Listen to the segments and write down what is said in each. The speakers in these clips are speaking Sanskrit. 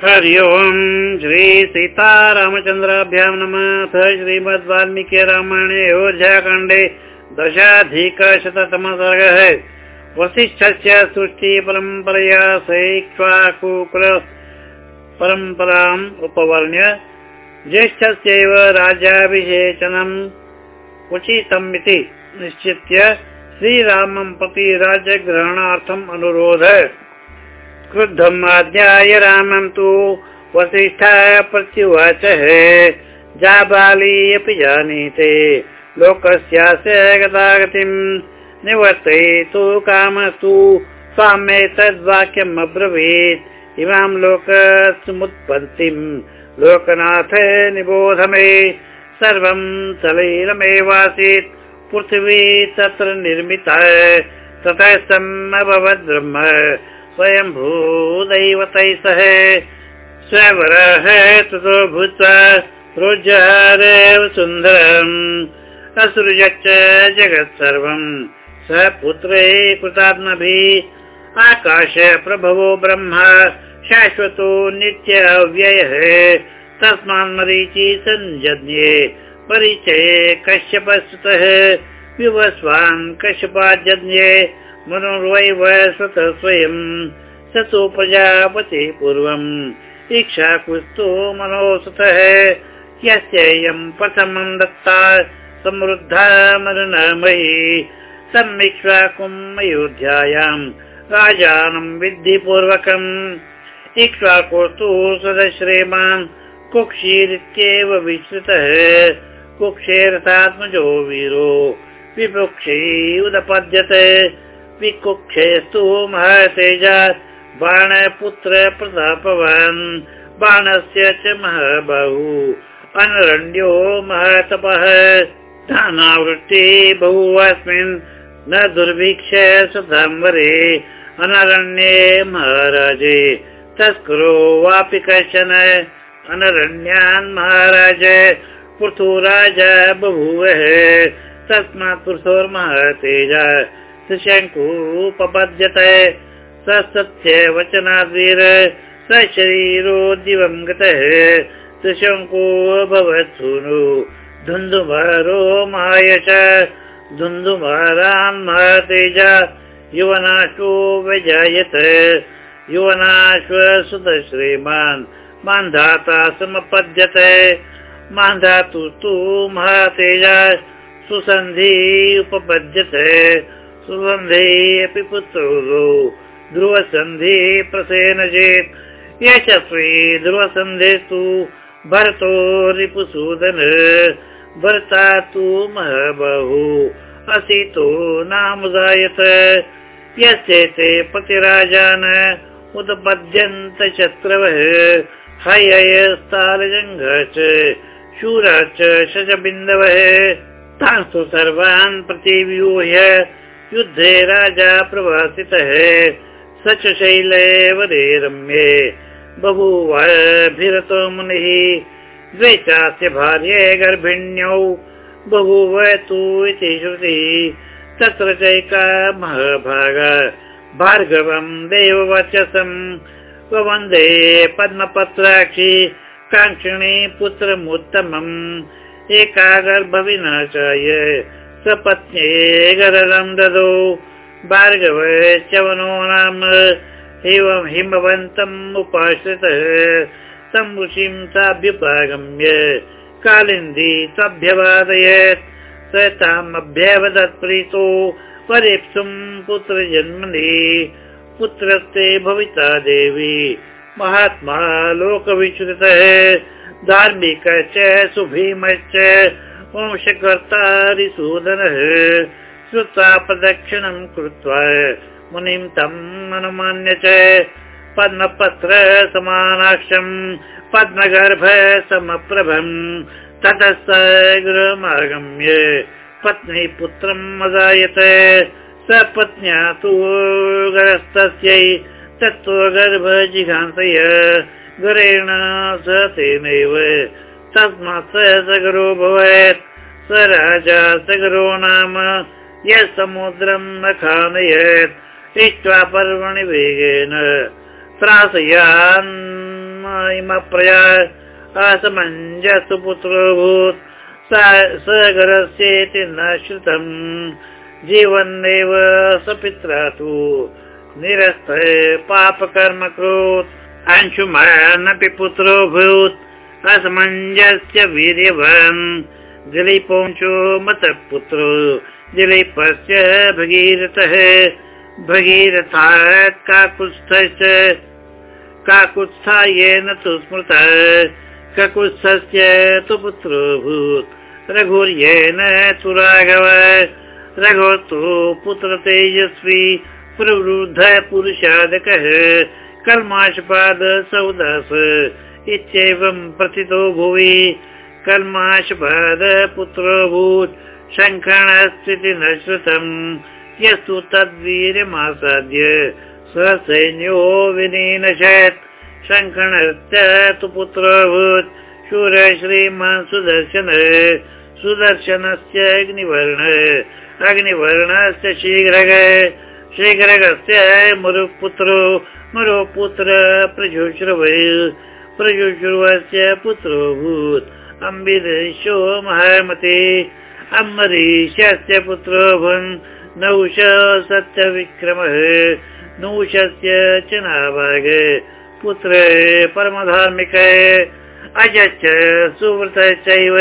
हरि ओम् श्री सीतारामचन्द्राभ्यां नमः। श्रीमद् वाल्मीकि रामायणे अयोध्याकाण्डे दशाधिकशततम सर्गः वसिष्ठस्य सृष्टिपरम्परया सैक्ष्वाकुकुल परम्पराम् उपवर्ण्य ज्येष्ठस्यैव राज्याभिषेचनम् उचितम् इति निश्चित्य श्रीरामं प्रति राज्यग्रहणार्थम् अनुरोध क्रुद्धम् आध्याय रामम् तु वसिष्ठाय प्रत्युवाच। जाबाली अपि जानीते। लोकस्यास्य गतागतिम् निवर्तयतु कामस्तु। स्वामे तद्वाक्यम् अब्रवीत्। इमां लोकसमुत्पत्तिम्। लोकनाथ निबोध मे सर्वं सलीलमेवासीत्। पृथिवी तत्र निर्मिता। ततः सम् अभवद् ब्रह्म स्वयम्भूदैवतैः सह। स्वरः ततो भूत्वा रोजहारेव सुन्दरम्। असृजच्च जगत् सर्वम् स पुत्रे कृतात्मभिः आकाश प्रभवो ब्रह्म। शाश्वतो नित्य अव्ययः तस्मान् मरीचि सञ्जज्ञे परिचये कश्यपस्तुतः। विवस्वान् कश्यपाजज्ञे मनुर्वैव स्वतः स्वयम् स तु प्रजापति पूर्वम्। इच्छा कुस्तु मनोसुतः। यस्येयम् प्रथमम् दत्ता समृद्धा मरुणमयी तमिक्ष्वाकुम् अयोध्यायाम् राजानम् विधिपूर्वकम् इक्ष्वाकोस्तु सदश्रेमान् कुक्षीरित्येव विश्रुतः कुक्षेरथात्मजो वीरो विपुक्षी उदपद्यते विकुक्षेस्तु महतेजा बाणपुत्र प्रतापवान्। बाणस्य च महाबहु। अनरण्यो महतपः। स्थानावृत्ति बहु अस्मिन् न दुर्भिक्ष सुधाम्बरे। अनरण्ये महाराजे। तस्करो वापि कश्चन। अनरण्यान् महाराज। पृथुराज बभूवः। तस्मात् पृथोर्महतेजा शङ्कुपपद्यते स सत्य वचनाद्वीर स शरीरो दिवं गतः। सुशङ्को भवत् सूनु धुन्धुमारो मायश धुन्धुमारान् महतेज युवनाशो व्यजायत। युवनाश्व सुत श्रीमान् मान्धाता समपद्यते। मान्धातु तु महतेज सुसन्धि उपपद्यते सुगन्धे अपि पुत्रो ध्रुवसन्धि प्रसेन चेत् यशस्वी ध्रुवसन्धेस्तु भरतो रिपुसूदन। भरता तु महबहु असितो नामुदायत। यस्येते पतिराजान उदपद्यन्त शत्रवः। हयस्तालजङ्घ च शूर च शजबिन्दवः। तांस्तु सर्वान् प्रतिव्यूह्य युद्धे राजा प्रवासितः। स च शैलेवरे रम्ये बभूवभिरतो मुनिः। द्वे चास्य भार्ये गर्भिण्यौ। बभूव तु इति श्रुतिः। तत्र चैका महाभाग। भार्गवम् देववचसम् वन्दे पद्मपत्राक्षि। काङ्क्षिणी पुत्रमुत्तमम्। एका गर्भविनाशाय सपत्न्ये गरलं ददौ। भार्गव चवनो नाम एवं हिमवन्तम् उपाश्रितः। तं ऋषिं साभ्युपागम्य कालिन्दी तभ्यवादयत् स तामभ्यवदत्प्रीतो परीप्सुं पुत्रजन्मनि पुत्रस्ते भविता देवी। महात्मा लोकविश्रुतः धार्मिकश्च सुभीमश्च वंशकर्तारिसूदनः श्रुत्वा प्रदक्षिणम् कृत्वा मुनिं तम् अनुमान्य च पद्मपत्र समानाक्षम् पद्मगर्भ समप्रभम्। ततः स गृहमागम्य पत्नी पुत्रम् अजायत। स पत्न्या तु गरस्तस्यै तत्त्व गर्भ जिघान्तय गरेण स तेनैव तस्मात् स सगरो भवेत्। स राजा सगरो नाम यः समुद्रम् न खानयत्। इष्ट्वा पर्वणि वेगेन त्रासयान् इमप्रया असमञ्जसु पुत्रोऽभूत् सगरस्येति न श्रुतम् जीवन्नेव सपित्रा तु। निरस्त पापकर्म कृत् अंशुमानपि पुत्रोऽभूत् असमञ्जस्य वीर्यवन् दिलीपोञ्चो मतः पुत्रो दिलीपस्य भगीरथः। भगीरथात् काकुत्स्थश्च। काकुत्स्थायेन तु स्मृतः। ककुत्स्थस्य तु पुत्रोऽभूत्। रघुर्येन तु राघव। रघो तु पुत्र तेजस्वी। प्रवृद्ध पुरुषादकः। कल्माशपाद सौदास इत्येवं प्रथितो भुवि कल्माशपाद पुत्रोऽभूत् शङ्खणस्थिति न श्रुतम् यस्तु तद्वीर्यमासाद्य सैन्यो विनीनशत् शङ्खणस्य तु पुत्रोऽभूत् शूर श्रीमान् सुदर्शन सुदर्शनस्य अग्निवर्ण अग्निवर्णस्य शीघ्रग शीघ्रगस्य मरुपुत्रो मरुपुत्र प्रजुश्रुव प्रजुश्रुवस्य पुत्रोऽभूत्। अम्बिदेशो महामते। अम्बरीशस्य पुत्रोऽभून् नौष सत्यविक्रमः। नूषस्य च नाभाग। पुत्र परमधार्मिक। अजश्च सुवृत चैव।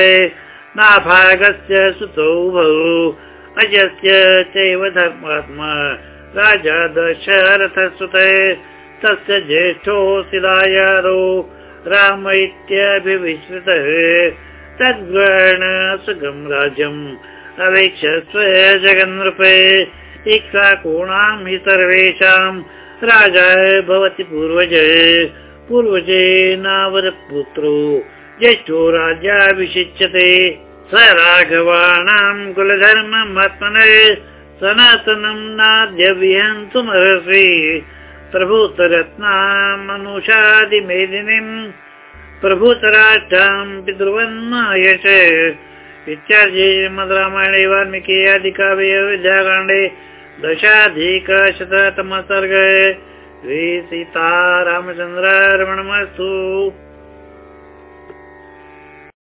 नाभागस्य सुतौ भौ। अजस्य चैव धर्मात्मा। राजा दशरथसुत। तस्य ज्येष्ठो शिलायारो राम इत्यभिविश्रुतः तद्वर्ण सुगम् राज्यम् अवेक्षस्व जगन्नृपे इक्षा कोणां हि सर्वेषां राजा भवति पूर्वज। पूर्वजे नावरपुत्रो ज्येष्ठो राज्याभिषिच्यते स राघवाणां कुलधर्ममात्मन। सनातनं नाद्य विहन्तुमर्हसि प्रभूतरत्नामनुषादिमेदिनीम् प्रभूतराष्ट्रां पितृवन्मायश इत्यादि मद्रामायणे वाल्मीकि आदिकाव्ये विद्याकाण्डे दशाधिकशततमः सर्गे श्री सीतारामचन्द्रार्पणमस्तु